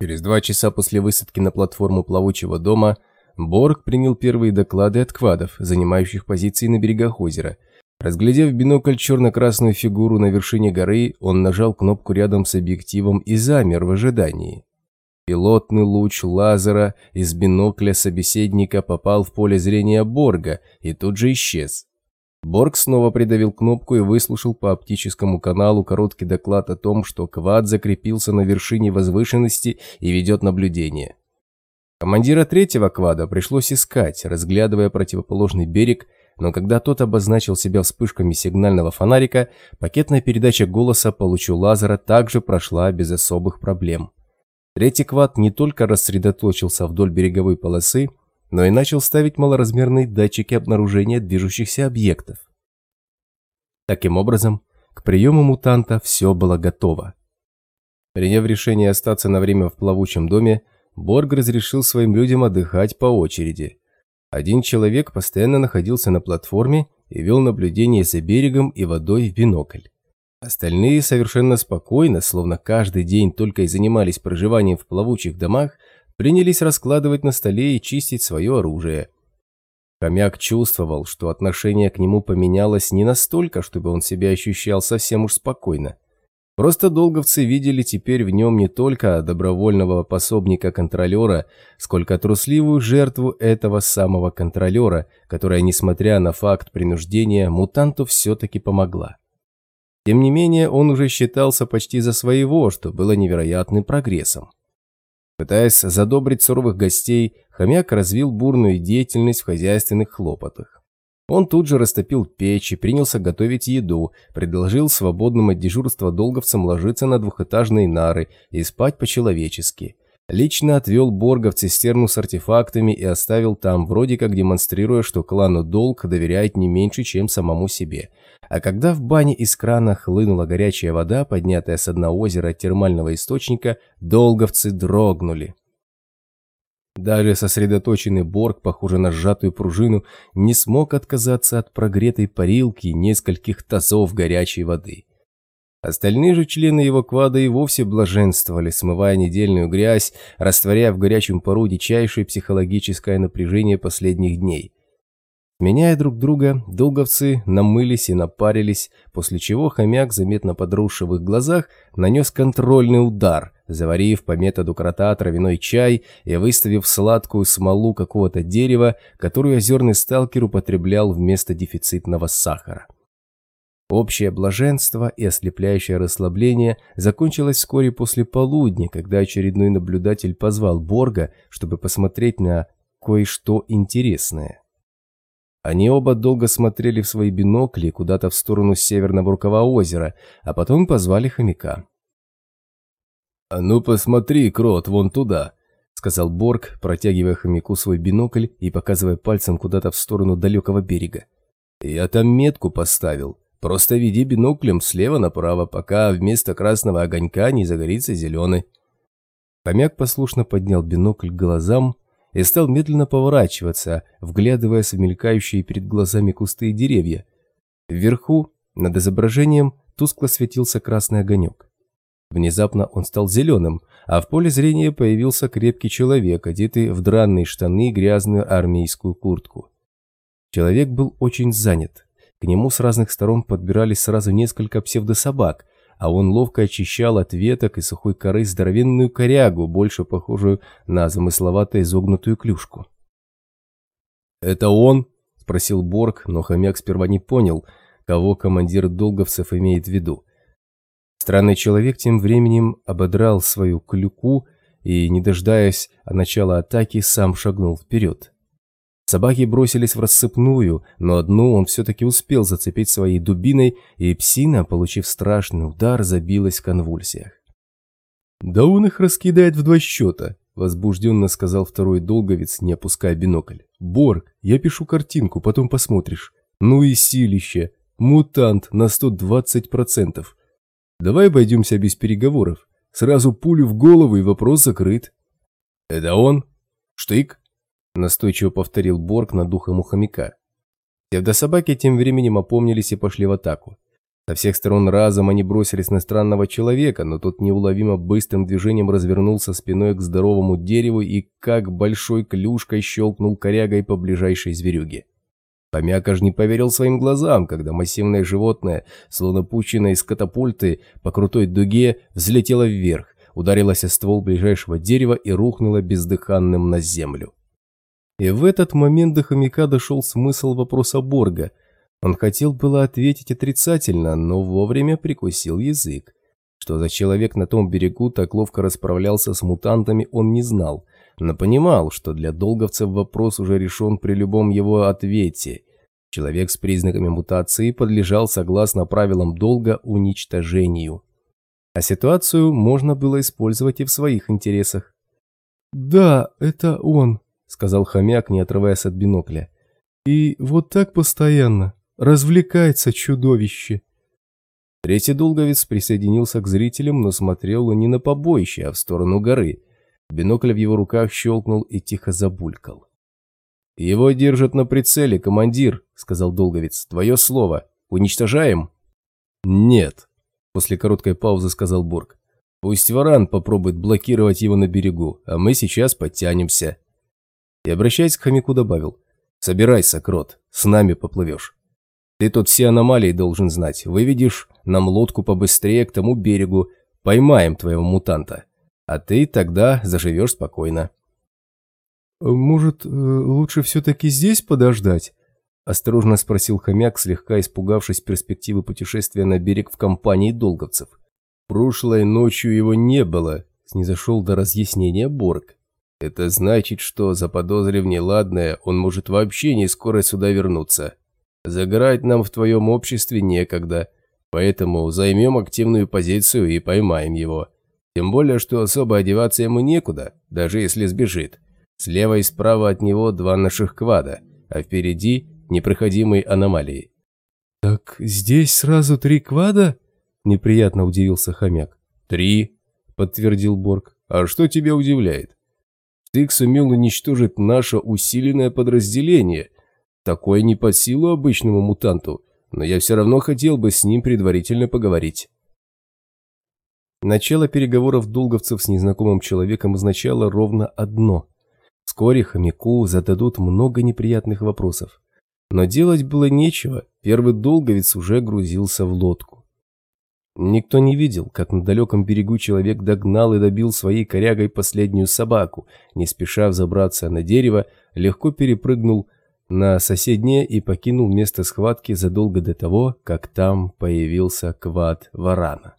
Через два часа после высадки на платформу плавучего дома Борг принял первые доклады от квадов, занимающих позиции на берегах озера. Разглядев в бинокль черно-красную фигуру на вершине горы, он нажал кнопку рядом с объективом и замер в ожидании. Пилотный луч лазера из бинокля собеседника попал в поле зрения Борга и тут же исчез. Борг снова придавил кнопку и выслушал по оптическому каналу короткий доклад о том, что квад закрепился на вершине возвышенности и ведет наблюдение. Командира третьего квада пришлось искать, разглядывая противоположный берег, но когда тот обозначил себя вспышками сигнального фонарика, пакетная передача голоса по лучу лазера также прошла без особых проблем. Третий квад не только рассредоточился вдоль береговой полосы, но и начал ставить малоразмерные датчики обнаружения движущихся объектов. Таким образом, к приему мутанта все было готово. Приняв решение остаться на время в плавучем доме, Борг разрешил своим людям отдыхать по очереди. Один человек постоянно находился на платформе и вел наблюдение за берегом и водой в бинокль. Остальные совершенно спокойно, словно каждый день только и занимались проживанием в плавучих домах, принялись раскладывать на столе и чистить свое оружие. Хомяк чувствовал, что отношение к нему поменялось не настолько, чтобы он себя ощущал совсем уж спокойно. Просто долговцы видели теперь в нем не только добровольного пособника-контролера, сколько трусливую жертву этого самого контролера, которая, несмотря на факт принуждения, мутанту все-таки помогла. Тем не менее, он уже считался почти за своего, что было невероятным прогрессом. Пытаясь задобрить суровых гостей, хомяк развил бурную деятельность в хозяйственных хлопотах. Он тут же растопил печь и принялся готовить еду, предложил свободным от дежурства долговцам ложиться на двухэтажные нары и спать по-человечески. Лично отвел Борга в цистерну с артефактами и оставил там, вроде как демонстрируя, что клану Долг доверяет не меньше, чем самому себе – а когда в бане из крана хлынула горячая вода, поднятая с дна озера термального источника, долговцы дрогнули. Даже сосредоточенный Борг, похожий на сжатую пружину, не смог отказаться от прогретой парилки и нескольких тазов горячей воды. Остальные же члены его квада и вовсе блаженствовали, смывая недельную грязь, растворяя в горячем пару дичайшее психологическое напряжение последних дней – Меняя друг друга, долговцы намылись и напарились, после чего хомяк, заметно подросший в их глазах, нанес контрольный удар, заварив по методу крота травяной чай и выставив сладкую смолу какого-то дерева, которую озерный сталкер употреблял вместо дефицитного сахара. Общее блаженство и ослепляющее расслабление закончилось вскоре после полудня, когда очередной наблюдатель позвал Борга, чтобы посмотреть на кое-что интересное. Они оба долго смотрели в свои бинокли куда-то в сторону северного рукава озера, а потом позвали хомяка. «А ну посмотри, Крот, вон туда», — сказал Борг, протягивая хомяку свой бинокль и показывая пальцем куда-то в сторону далекого берега. «Я там метку поставил. Просто веди биноклем слева направо, пока вместо красного огонька не загорится зеленый». Хомяк послушно поднял бинокль к глазам и стал медленно поворачиваться, вглядываясь в мелькающие перед глазами кусты и деревья. Вверху, над изображением, тускло светился красный огонек. Внезапно он стал зеленым, а в поле зрения появился крепкий человек, одетый в дранные штаны и грязную армейскую куртку. Человек был очень занят. К нему с разных сторон подбирались сразу несколько псевдособак, а он ловко очищал от веток и сухой коры здоровенную корягу, больше похожую на замысловато изогнутую клюшку. «Это он?» – спросил Борг, но хомяк сперва не понял, кого командир долговцев имеет в виду. Странный человек тем временем ободрал свою клюку и, не дожидаясь начала атаки, сам шагнул вперед. Собаки бросились в рассыпную, но одну он все-таки успел зацепить своей дубиной, и псина, получив страшный удар, забилась в конвульсиях. «Да он их раскидает в два счета», – возбужденно сказал второй долговец, не опуская бинокль. «Борг, я пишу картинку, потом посмотришь. Ну и силище. Мутант на 120%. Давай обойдемся без переговоров. Сразу пулю в голову и вопрос закрыт». «Это он? Штык?» Настойчиво повторил Борг над духом у хомяка. Псевдособаки тем временем опомнились и пошли в атаку. Со всех сторон разом они бросились на странного человека, но тот неуловимо быстрым движением развернулся спиной к здоровому дереву и как большой клюшкой щелкнул корягой по ближайшей зверюге. Хомяк аж не поверил своим глазам, когда массивное животное, словно пучено из катапульты, по крутой дуге взлетело вверх, ударилось о ствол ближайшего дерева и рухнуло бездыханным на землю. И в этот момент до хомяка дошел смысл вопроса Борга – он хотел было ответить отрицательно, но вовремя прикусил язык. Что за человек на том берегу так ловко расправлялся с мутантами, он не знал, но понимал, что для долговцев вопрос уже решен при любом его ответе. Человек с признаками мутации подлежал, согласно правилам долга, уничтожению. А ситуацию можно было использовать и в своих интересах. «Да, это он», — сказал хомяк, не отрываясь от бинокля. «И вот так постоянно. Развлекается чудовище!» Третий долговец присоединился к зрителям, но смотрел не на побоище, а в сторону горы. Бинокль в его руках щелкнул и тихо забулькал. «Его держат на прицеле, командир», — сказал долговец. «Твое слово. Уничтожаем?» «Нет», — после короткой паузы сказал Бург. «Пусть Варан попробует блокировать его на берегу, а мы сейчас подтянемся». И, обращаясь к хомяку, добавил. «Собирайся, Крот, с нами поплывешь». Ты тут все аномалии должен знать. Выведешь нам лодку побыстрее к тому берегу, поймаем твоего мутанта. А ты тогда заживешь спокойно». «Может, э, лучше все-таки здесь подождать?» Осторожно спросил хомяк, слегка испугавшись перспективы путешествия на берег в компании долговцев. «Прошлой ночью его не было», – снизошел до разъяснения Борг. «Это значит, что, заподозрив неладное, он может вообще не скоро сюда вернуться. Загорать нам в твоем обществе некогда, поэтому займем активную позицию и поймаем его. Тем более, что особо одеваться ему некуда, даже если сбежит. Слева и справа от него два наших квада, а впереди непроходимые аномалии. «Так здесь сразу три квада?» – неприятно удивился хомяк. «Три», – подтвердил Борг. «А что тебя удивляет?» Стык сумел уничтожить наше усиленное подразделение – Такое не под силу обычному мутанту, но я все равно хотел бы с ним предварительно поговорить. Начало переговоров долговцев с незнакомым человеком означало ровно одно. Вскоре хомяку зададут много неприятных вопросов. Но делать было нечего, первый долговец уже грузился в лодку. Никто не видел, как на далеком берегу человек догнал и добил своей корягой последнюю собаку, не спеша взобраться на дерево, легко перепрыгнул на соседнее и покинул место схватки задолго до того, как там появился квад Варана.